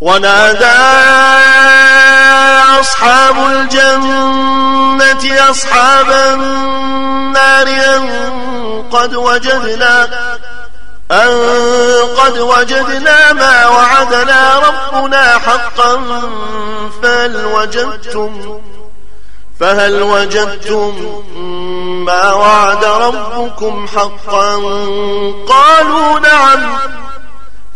ونادى أصحاب الجنة أصحاب النار أن قد وجدنا أن قد وجدنا ما وعدنا ربنا حقا فهل وجدتم فهل وجدتم ما وعد ربكم حقا قالوا نعم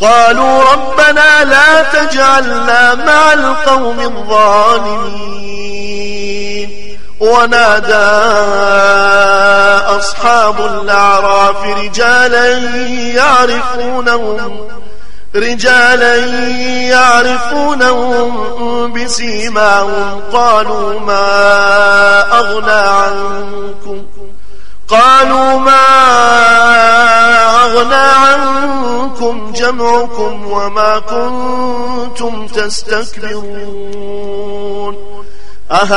قالوا ربنا لا تجعلنا مع القوم الظالمين. ونادى أصحاب الأعراف رجالا يعرفونهم رجالا يعرفونهم بسيماهم. قالوا ما أغنى عنكم؟ قالوا ما أغنى عنكم جمعكم وما كنتم تستكبرون أهؤلاء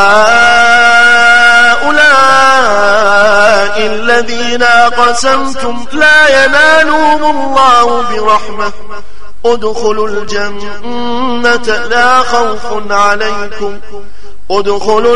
الذين قسمتم لا ينالهم الله برحمة ادخلوا الجنة لا خوف عليكم ادخلوا